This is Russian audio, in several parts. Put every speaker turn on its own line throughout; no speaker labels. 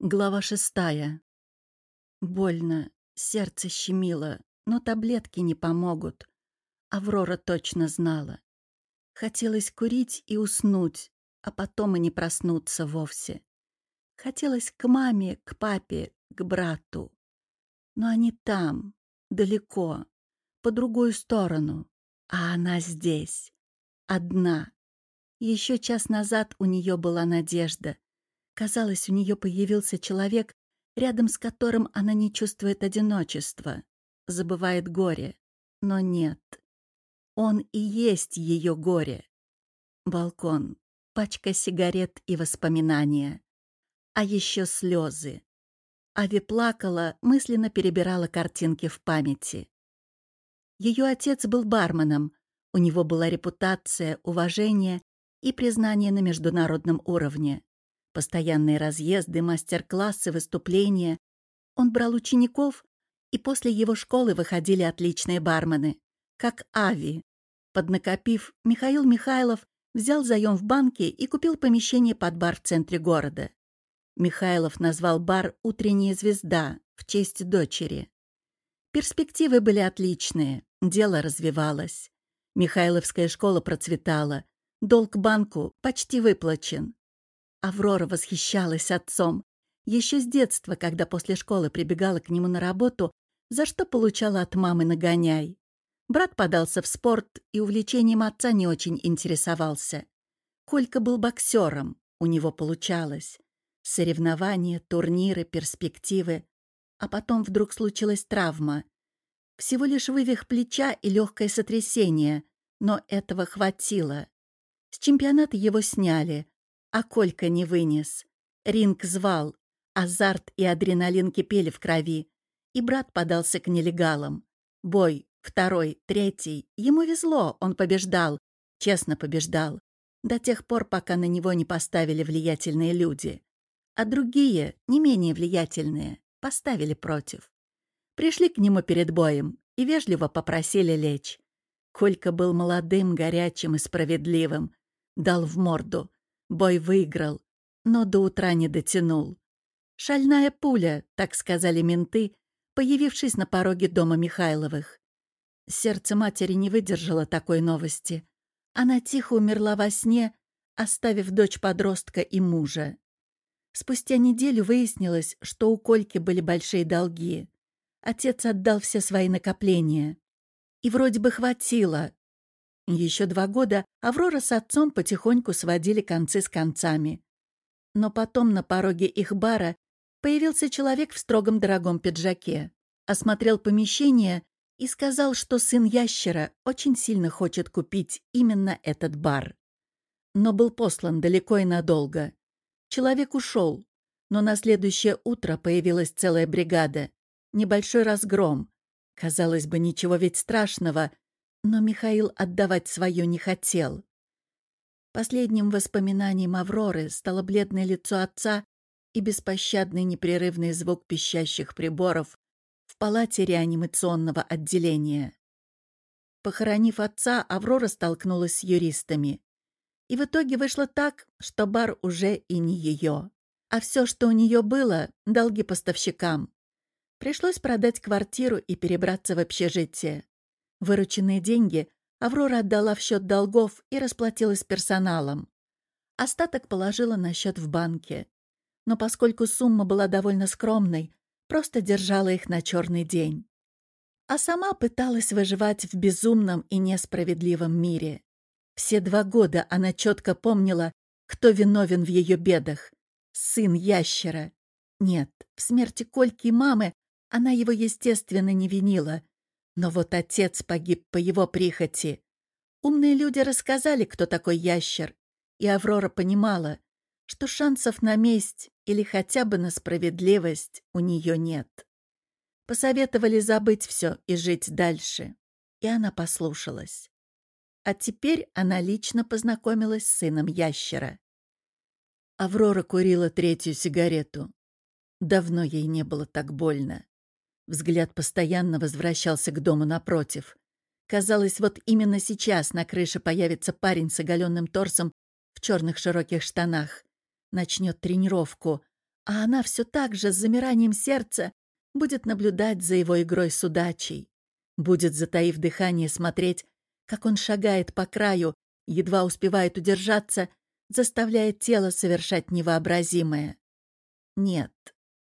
Глава шестая. Больно, сердце щемило, но таблетки не помогут. Аврора точно знала. Хотелось курить и уснуть, а потом и не проснуться вовсе. Хотелось к маме, к папе, к брату. Но они там, далеко, по другую сторону, а она здесь, одна. Еще час назад у нее была надежда — Казалось, у нее появился человек, рядом с которым она не чувствует одиночества, забывает горе. Но нет. Он и есть ее горе. Балкон, пачка сигарет и воспоминания. А еще слезы. Ави плакала, мысленно перебирала картинки в памяти. Ее отец был барменом. У него была репутация, уважение и признание на международном уровне. Постоянные разъезды, мастер-классы, выступления. Он брал учеников, и после его школы выходили отличные бармены, как Ави. Поднакопив, Михаил Михайлов взял заем в банке и купил помещение под бар в центре города. Михайлов назвал бар «Утренняя звезда» в честь дочери. Перспективы были отличные, дело развивалось. Михайловская школа процветала, долг банку почти выплачен. Аврора восхищалась отцом. Еще с детства, когда после школы прибегала к нему на работу, за что получала от мамы нагоняй. Брат подался в спорт и увлечением отца не очень интересовался. Колька был боксером, у него получалось. Соревнования, турниры, перспективы. А потом вдруг случилась травма. Всего лишь вывих плеча и легкое сотрясение, но этого хватило. С чемпионата его сняли, а Колька не вынес. Ринг звал, азарт и адреналин кипели в крови, и брат подался к нелегалам. Бой, второй, третий. Ему везло, он побеждал, честно побеждал, до тех пор, пока на него не поставили влиятельные люди. А другие, не менее влиятельные, поставили против. Пришли к нему перед боем и вежливо попросили лечь. Колька был молодым, горячим и справедливым. Дал в морду. Бой выиграл, но до утра не дотянул. Шальная пуля, так сказали менты, появившись на пороге дома Михайловых. Сердце матери не выдержало такой новости. Она тихо умерла во сне, оставив дочь-подростка и мужа. Спустя неделю выяснилось, что у Кольки были большие долги. Отец отдал все свои накопления. И вроде бы хватило, еще два года Аврора с отцом потихоньку сводили концы с концами. Но потом на пороге их бара появился человек в строгом дорогом пиджаке, осмотрел помещение и сказал, что сын ящера очень сильно хочет купить именно этот бар. Но был послан далеко и надолго. Человек ушел, но на следующее утро появилась целая бригада. Небольшой разгром. Казалось бы, ничего ведь страшного — но Михаил отдавать свое не хотел. Последним воспоминанием Авроры стало бледное лицо отца и беспощадный непрерывный звук пищащих приборов в палате реанимационного отделения. Похоронив отца, Аврора столкнулась с юристами. И в итоге вышло так, что бар уже и не ее. А все, что у нее было, — долги поставщикам. Пришлось продать квартиру и перебраться в общежитие. Вырученные деньги Аврора отдала в счет долгов и расплатилась персоналом. Остаток положила на счет в банке. Но поскольку сумма была довольно скромной, просто держала их на черный день. А сама пыталась выживать в безумном и несправедливом мире. Все два года она четко помнила, кто виновен в ее бедах. Сын ящера. Нет, в смерти Кольки и мамы она его, естественно, не винила, но вот отец погиб по его прихоти. Умные люди рассказали, кто такой ящер, и Аврора понимала, что шансов на месть или хотя бы на справедливость у нее нет. Посоветовали забыть все и жить дальше, и она послушалась. А теперь она лично познакомилась с сыном ящера. Аврора курила третью сигарету. Давно ей не было так больно. Взгляд постоянно возвращался к дому напротив. Казалось, вот именно сейчас на крыше появится парень с оголенным торсом в черных широких штанах. Начнет тренировку, А она все так же с замиранием сердца будет наблюдать за его игрой с удачей. Будет, затаив дыхание, смотреть, как он шагает по краю, едва успевает удержаться, заставляя тело совершать невообразимое. Нет,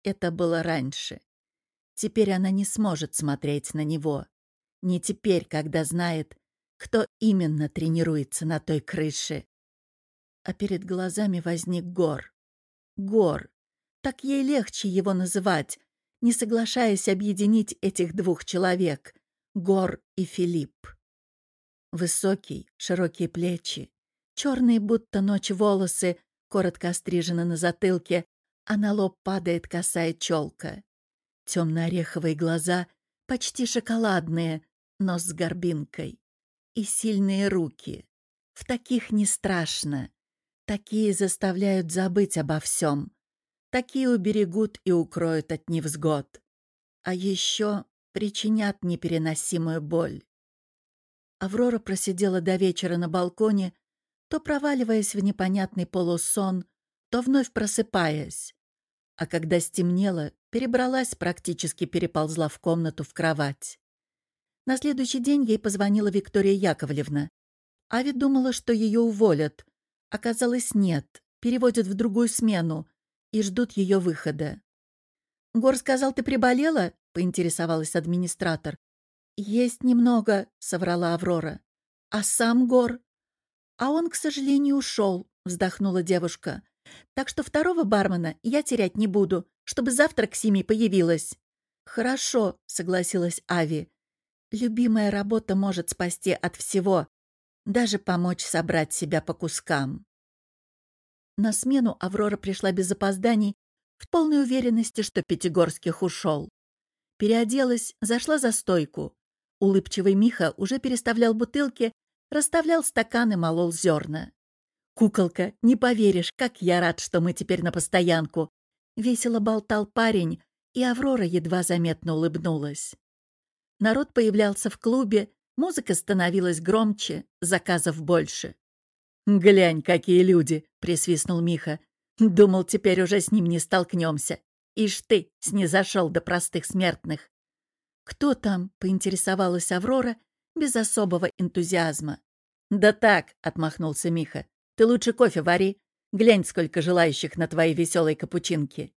это было раньше. Теперь она не сможет смотреть на него. Не теперь, когда знает, кто именно тренируется на той крыше. А перед глазами возник Гор. Гор. Так ей легче его называть, не соглашаясь объединить этих двух человек — Гор и Филипп. Высокий, широкие плечи, черные будто ночь волосы, коротко острижены на затылке, а на лоб падает косая челка. Темно-ореховые глаза, почти шоколадные, но с горбинкой. И сильные руки. В таких не страшно. Такие заставляют забыть обо всем. Такие уберегут и укроют от невзгод. А еще причинят непереносимую боль. Аврора просидела до вечера на балконе, то проваливаясь в непонятный полусон, то вновь просыпаясь. А когда стемнело, перебралась, практически переползла в комнату в кровать. На следующий день ей позвонила Виктория Яковлевна. Ави думала, что ее уволят. Оказалось, нет, переводят в другую смену и ждут ее выхода. «Гор сказал, ты приболела?» — поинтересовалась администратор. «Есть немного», — соврала Аврора. «А сам Гор?» «А он, к сожалению, ушел», — вздохнула девушка. «Так что второго бармена я терять не буду, чтобы завтра к Симе появилась». «Хорошо», — согласилась Ави. «Любимая работа может спасти от всего, даже помочь собрать себя по кускам». На смену Аврора пришла без опозданий, в полной уверенности, что Пятигорских ушел. Переоделась, зашла за стойку. Улыбчивый Миха уже переставлял бутылки, расставлял стаканы, молол зерна. «Куколка, не поверишь, как я рад, что мы теперь на постоянку!» Весело болтал парень, и Аврора едва заметно улыбнулась. Народ появлялся в клубе, музыка становилась громче, заказов больше. «Глянь, какие люди!» — присвистнул Миха. «Думал, теперь уже с ним не столкнемся. Ишь ты, снизошел до простых смертных!» «Кто там?» — поинтересовалась Аврора без особого энтузиазма. «Да так», — отмахнулся Миха. «Ты лучше кофе вари. Глянь, сколько желающих на твоей веселой капучинке».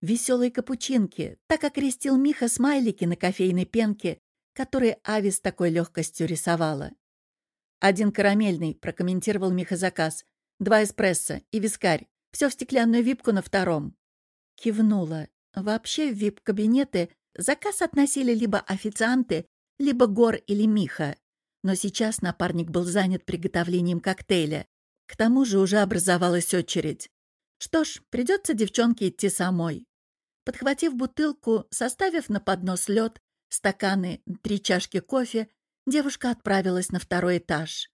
Веселые капучинки, так окрестил Миха смайлики на кофейной пенке, которые Ави с такой легкостью рисовала. «Один карамельный», — прокомментировал Миха заказ. «Два эспрессо и вискарь. Все в стеклянную випку на втором». Кивнула. Вообще в вип-кабинеты заказ относили либо официанты, либо Гор или Миха. Но сейчас напарник был занят приготовлением коктейля. К тому же уже образовалась очередь. Что ж, придется девчонке идти самой. Подхватив бутылку, составив на поднос лед, стаканы, три чашки кофе, девушка отправилась на второй этаж.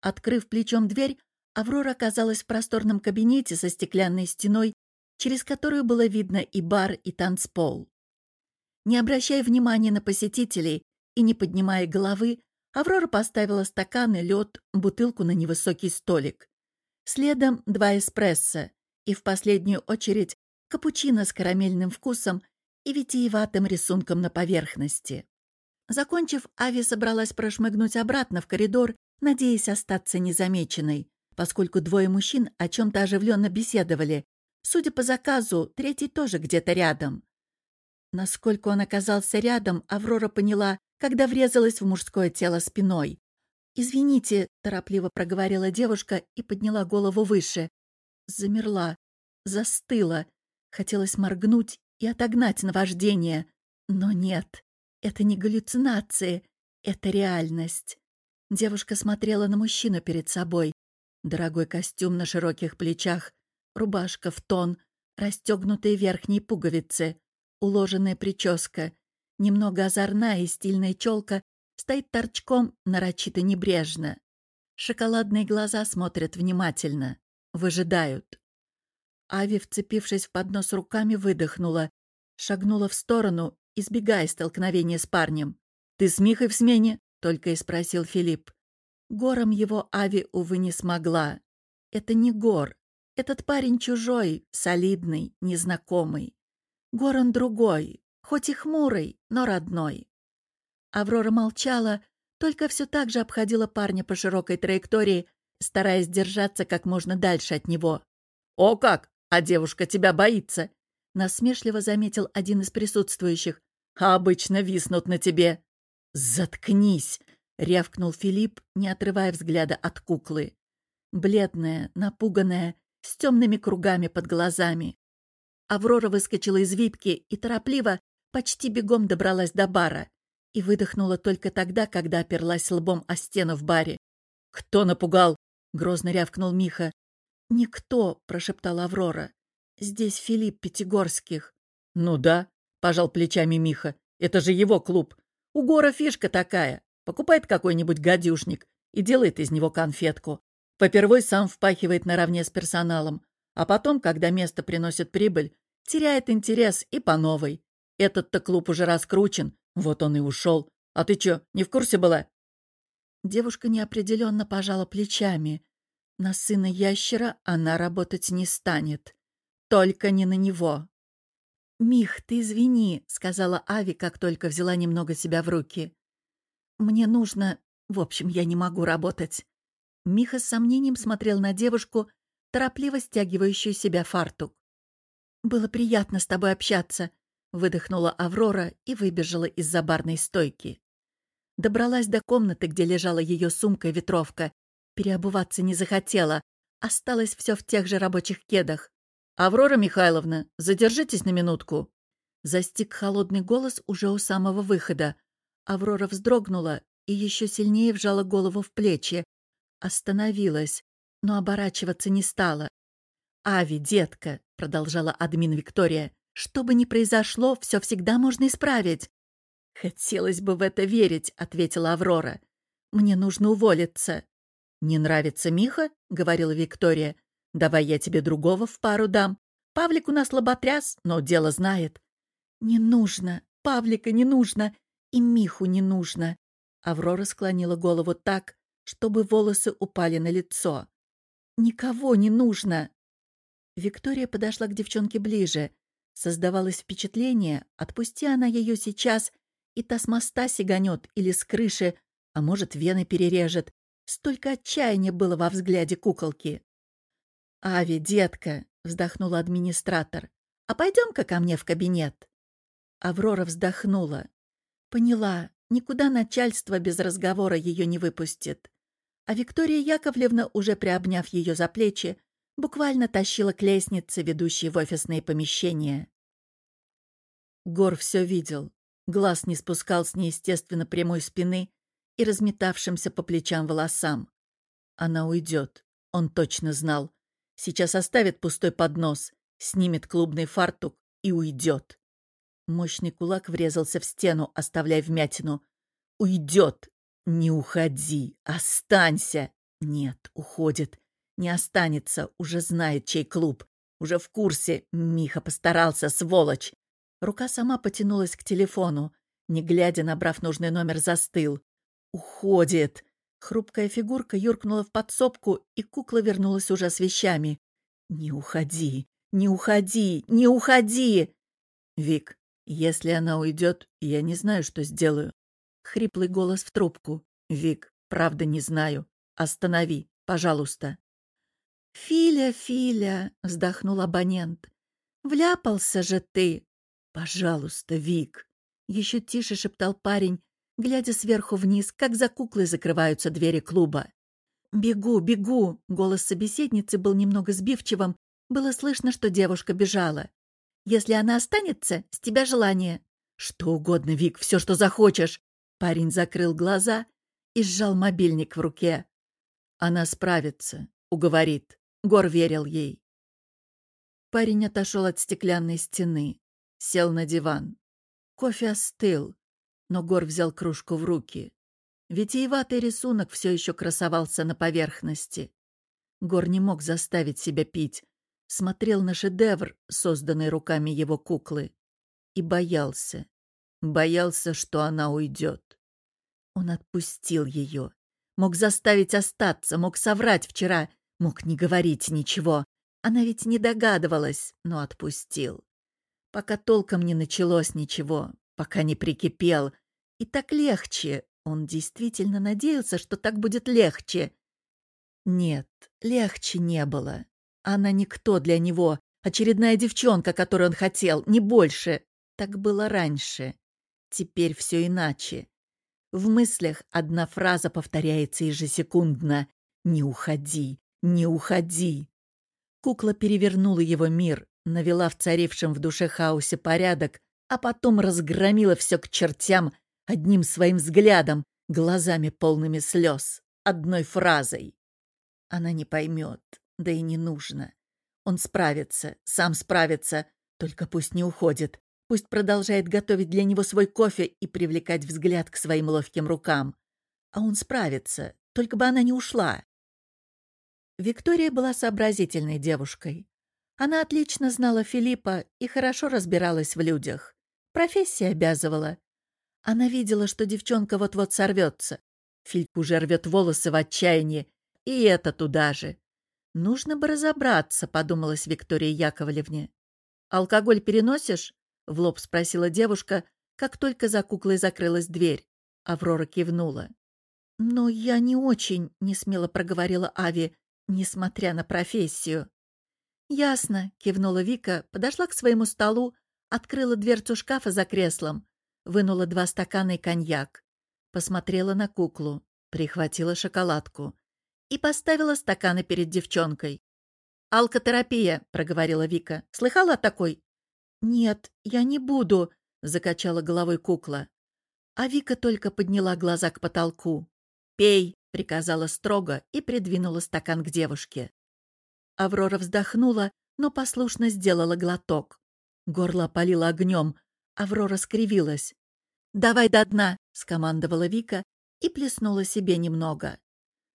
Открыв плечом дверь, Аврора оказалась в просторном кабинете со стеклянной стеной, через которую было видно и бар, и танцпол. Не обращая внимания на посетителей и не поднимая головы, Аврора поставила стаканы, лед, бутылку на невысокий столик. Следом два эспрессо и в последнюю очередь капучино с карамельным вкусом и витиеватым рисунком на поверхности. Закончив, Ави собралась прошмыгнуть обратно в коридор, надеясь остаться незамеченной, поскольку двое мужчин о чем-то оживленно беседовали. Судя по заказу, третий тоже где-то рядом. Насколько он оказался рядом, Аврора поняла, когда врезалась в мужское тело спиной. «Извините», — торопливо проговорила девушка и подняла голову выше. Замерла, застыла, Хотелось моргнуть и отогнать наваждение. Но нет, это не галлюцинации, это реальность. Девушка смотрела на мужчину перед собой. Дорогой костюм на широких плечах, рубашка в тон, расстегнутые верхние пуговицы, уложенная прическа, немного озорная и стильная челка стоит торчком нарочито небрежно. Шоколадные глаза смотрят внимательно, выжидают. Ави, вцепившись в поднос руками, выдохнула, шагнула в сторону, избегая столкновения с парнем. «Ты с Михой в смене?» — только и спросил Филипп. Гором его Ави, увы, не смогла. Это не Гор, Этот парень чужой, солидный, незнакомый. Горан другой, хоть и хмурый, но родной. Аврора молчала, только все так же обходила парня по широкой траектории, стараясь держаться как можно дальше от него. «О как! А девушка тебя боится!» — насмешливо заметил один из присутствующих. «А обычно виснут на тебе». «Заткнись!» — рявкнул Филипп, не отрывая взгляда от куклы. Бледная, напуганная, с темными кругами под глазами. Аврора выскочила из випки и торопливо, почти бегом добралась до бара и выдохнула только тогда, когда оперлась лбом о стену в баре. «Кто напугал?» — грозно рявкнул Миха. «Никто», — прошептала Аврора. «Здесь Филипп Пятигорских». «Ну да», — пожал плечами Миха. «Это же его клуб. У Гора фишка такая. Покупает какой-нибудь гадюшник и делает из него конфетку. Попервой сам впахивает наравне с персоналом, а потом, когда место приносит прибыль, теряет интерес и по новой. Этот-то клуб уже раскручен, вот он и ушел. А ты чё, не в курсе была?» Девушка неопределенно пожала плечами. На сына ящера она работать не станет. Только не на него. «Мих, ты извини», — сказала Ави, как только взяла немного себя в руки. «Мне нужно... В общем, я не могу работать». Миха с сомнением смотрел на девушку, торопливо стягивающую себя фартук. «Было приятно с тобой общаться», — выдохнула Аврора и выбежала из-за барной стойки. Добралась до комнаты, где лежала ее сумка и ветровка. Переобуваться не захотела. Осталось все в тех же рабочих кедах. «Аврора Михайловна, задержитесь на минутку». Застиг холодный голос уже у самого выхода. Аврора вздрогнула и еще сильнее вжала голову в плечи. Остановилась, но оборачиваться не стала. «Ави, детка», — продолжала админ Виктория, что бы ни произошло, все всегда можно исправить. «Хотелось бы в это верить», — ответила Аврора. «Мне нужно уволиться». «Не нравится Миха?» — говорила Виктория. «Давай я тебе другого в пару дам. Павлик у нас лоботряс, но дело знает». «Не нужно. Павлика не нужно. И Миху не нужно». Аврора склонила голову так, чтобы волосы упали на лицо. «Никого не нужно!» Виктория подошла к девчонке ближе. Создавалось впечатление, отпусти она ее сейчас, и та с моста сиганет или с крыши, а может, вены перережет. Столько отчаяния было во взгляде куколки. «Ави, детка!» — вздохнула администратор. «А пойдем-ка ко мне в кабинет». Аврора вздохнула. Поняла, никуда начальство без разговора ее не выпустит. А Виктория Яковлевна, уже приобняв ее за плечи, буквально тащила к лестнице, ведущей в офисные помещения. Гор все видел. Глаз не спускал с неестественно прямой спины и разметавшимся по плечам волосам. Она уйдет. Он точно знал. Сейчас оставит пустой поднос, снимет клубный фартук и уйдет. Мощный кулак врезался в стену, оставляя вмятину. «Уйдет! Не уходи! Останься!» «Нет, уходит. Не останется, уже знает, чей клуб. Уже в курсе. Миха постарался, сволочь. Рука сама потянулась к телефону. Не глядя, набрав нужный номер, застыл. «Уходит!» Хрупкая фигурка юркнула в подсобку, и кукла вернулась уже с вещами. «Не уходи! Не уходи! Не уходи!» «Вик, если она уйдет, я не знаю, что сделаю». Хриплый голос в трубку. «Вик, правда не знаю. Останови, пожалуйста». «Филя, Филя!» — вздохнул абонент. «Вляпался же ты!» «Пожалуйста, Вик!» — еще тише шептал парень, глядя сверху вниз, как за куклой закрываются двери клуба. «Бегу, бегу!» — голос собеседницы был немного сбивчивым. Было слышно, что девушка бежала. «Если она останется, с тебя желание». «Что угодно, Вик, все, что захочешь!» Парень закрыл глаза и сжал мобильник в руке. «Она справится, уговорит». Гор верил ей. Парень отошел от стеклянной стены, сел на диван. Кофе остыл, но Гор взял кружку в руки. Витиеватый рисунок все еще красовался на поверхности. Гор не мог заставить себя пить, смотрел на шедевр, созданный руками его куклы, и боялся. Боялся, что она уйдет. Он отпустил ее. Мог заставить остаться, мог соврать вчера, Мог не говорить ничего. Она ведь не догадывалась, но отпустил. Пока толком не началось ничего, пока не прикипел. И так легче. Он действительно надеялся, что так будет легче. Нет, легче не было. Она никто для него, очередная девчонка, которую он хотел, не больше. Так было раньше. Теперь все иначе. В мыслях одна фраза повторяется ежесекундно. «Не уходи, не уходи». Кукла перевернула его мир, навела в царившем в душе хаосе порядок, а потом разгромила все к чертям одним своим взглядом, глазами полными слез, одной фразой. Она не поймет, да и не нужно. Он справится, сам справится, только пусть не уходит. Пусть продолжает готовить для него свой кофе и привлекать взгляд к своим ловким рукам. А он справится, только бы она не ушла. Виктория была сообразительной девушкой. Она отлично знала Филиппа и хорошо разбиралась в людях. Профессия обязывала. Она видела, что девчонка вот-вот сорвется. Фильп уже рвет волосы в отчаянии, и это туда же. «Нужно бы разобраться», — подумалась Виктория Яковлевне. «Алкоголь переносишь?» — в лоб спросила девушка, как только за куклой закрылась дверь. Аврора кивнула. «Но я не очень», — несмело проговорила Ави, несмотря на профессию. «Ясно», — кивнула Вика, подошла к своему столу, открыла дверцу шкафа за креслом, вынула два стакана и коньяк, посмотрела на куклу, прихватила шоколадку и поставила стаканы перед девчонкой. «Алкотерапия», — проговорила Вика. «Слыхала о такой?» «Нет, я не буду», — закачала головой кукла. А Вика только подняла глаза к потолку. «Пей», — приказала строго и придвинула стакан к девушке. Аврора вздохнула, но послушно сделала глоток. Горло опалило огнем. Аврора скривилась. «Давай до дна», — скомандовала Вика и плеснула себе немного.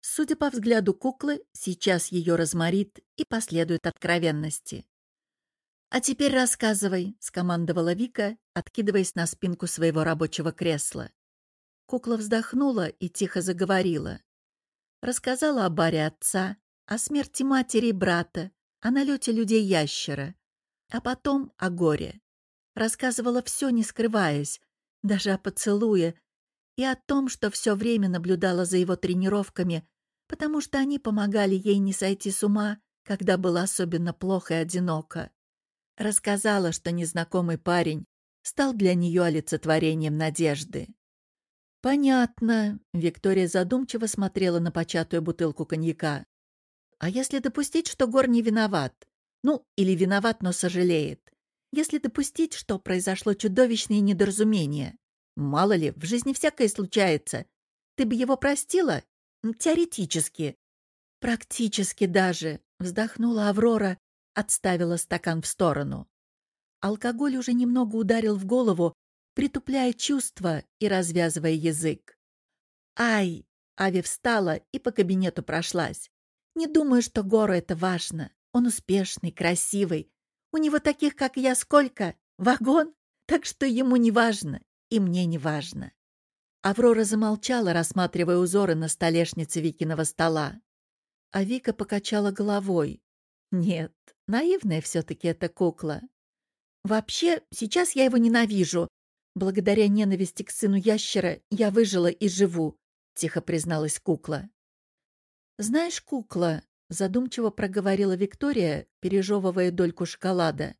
Судя по взгляду куклы, сейчас ее разморит и последует откровенности. «А теперь рассказывай», — скомандовала Вика, откидываясь на спинку своего рабочего кресла. Кукла вздохнула и тихо заговорила. Рассказала о баре отца, о смерти матери и брата, о налете людей-ящера, а потом о горе. Рассказывала все, не скрываясь, даже о поцелуе, и о том, что все время наблюдала за его тренировками потому что они помогали ей не сойти с ума, когда было особенно плохо и одиноко. Рассказала, что незнакомый парень стал для нее олицетворением надежды. «Понятно», — Виктория задумчиво смотрела на початую бутылку коньяка. «А если допустить, что Гор не виноват? Ну, или виноват, но сожалеет? Если допустить, что произошло чудовищное недоразумение? Мало ли, в жизни всякое случается. Ты бы его простила Теоретически. Практически даже, вздохнула Аврора, отставила стакан в сторону. Алкоголь уже немного ударил в голову, притупляя чувства и развязывая язык. «Ай!» — Ави встала и по кабинету прошлась. «Не думаю, что Гору это важно. Он успешный, красивый. У него таких, как я, сколько? Вагон? Так что ему не важно, и мне не важно. Аврора замолчала, рассматривая узоры на столешнице Викиного стола. А Вика покачала головой. Нет, наивная все-таки эта кукла. Вообще, сейчас я его ненавижу. Благодаря ненависти к сыну ящера я выжила и живу, тихо призналась кукла. Знаешь, кукла, задумчиво проговорила Виктория, пережевывая дольку шоколада.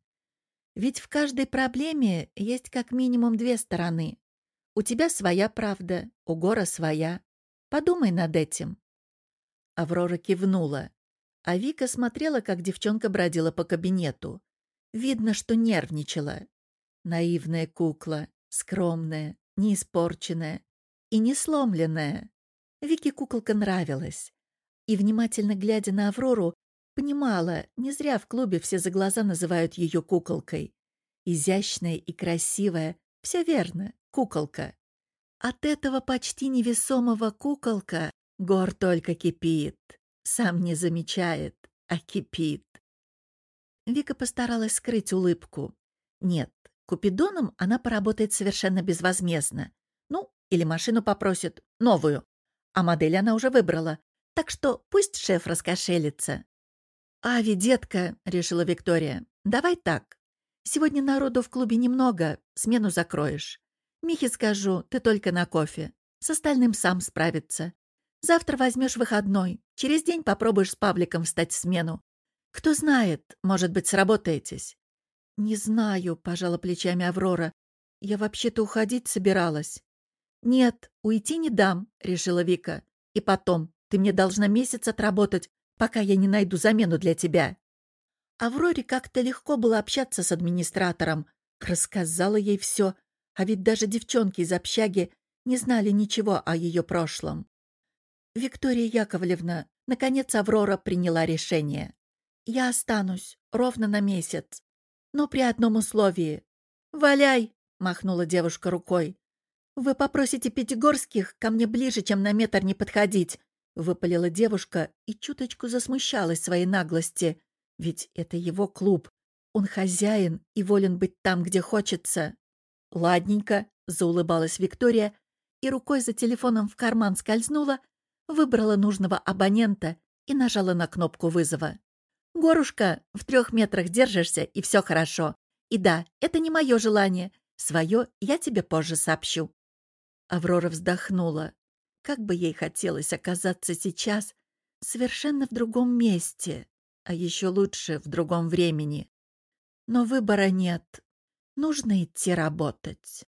Ведь в каждой проблеме есть как минимум две стороны. У тебя своя правда, у Гора своя. Подумай над этим». Аврора кивнула, а Вика смотрела, как девчонка бродила по кабинету. Видно, что нервничала. Наивная кукла, скромная, неиспорченная и не сломленная. Вике куколка нравилась. И, внимательно глядя на Аврору, понимала, не зря в клубе все за глаза называют ее куколкой. Изящная и красивая, все верно, куколка. От этого почти невесомого куколка Гор только кипит. Сам не замечает, а кипит. Вика постаралась скрыть улыбку. Нет, купидоном она поработает совершенно безвозмездно. Ну, или машину попросит, новую. А модель она уже выбрала, так что пусть шеф раскошелится. «Ави, детка», — решила Виктория, — «давай так. Сегодня народу в клубе немного, смену закроешь. Михе скажу, ты только на кофе. С остальным сам справится. Завтра возьмешь выходной. Через день попробуешь с Павликом встать в смену. Кто знает, может быть, сработаетесь». «Не знаю», — пожала плечами Аврора. «Я вообще-то уходить собиралась». «Нет, уйти не дам», — решила Вика. «И потом, ты мне должна месяц отработать, пока я не найду замену для тебя». Авроре как-то легко было общаться с администратором. Рассказала ей все, а ведь даже девчонки из общаги не знали ничего о ее прошлом. «Виктория Яковлевна, наконец Аврора приняла решение. Я останусь ровно на месяц, но при одном условии. «Валяй!» — махнула девушка рукой. «Вы попросите Пятигорских ко мне ближе, чем на метр не подходить», — выпалила девушка и чуточку засмущалась своей наглости. Ведь это его клуб. Он хозяин и волен быть там, где хочется. «Ладненько», — заулыбалась Виктория и рукой за телефоном в карман скользнула, выбрала нужного абонента и нажала на кнопку вызова. «Горушка, в трех метрах держишься, и все хорошо. И да, это не мое желание. Свое я тебе позже сообщу». Аврора вздохнула. Как бы ей хотелось оказаться сейчас совершенно в другом месте, а еще лучше в другом времени. Но выбора нет. Нужно идти работать.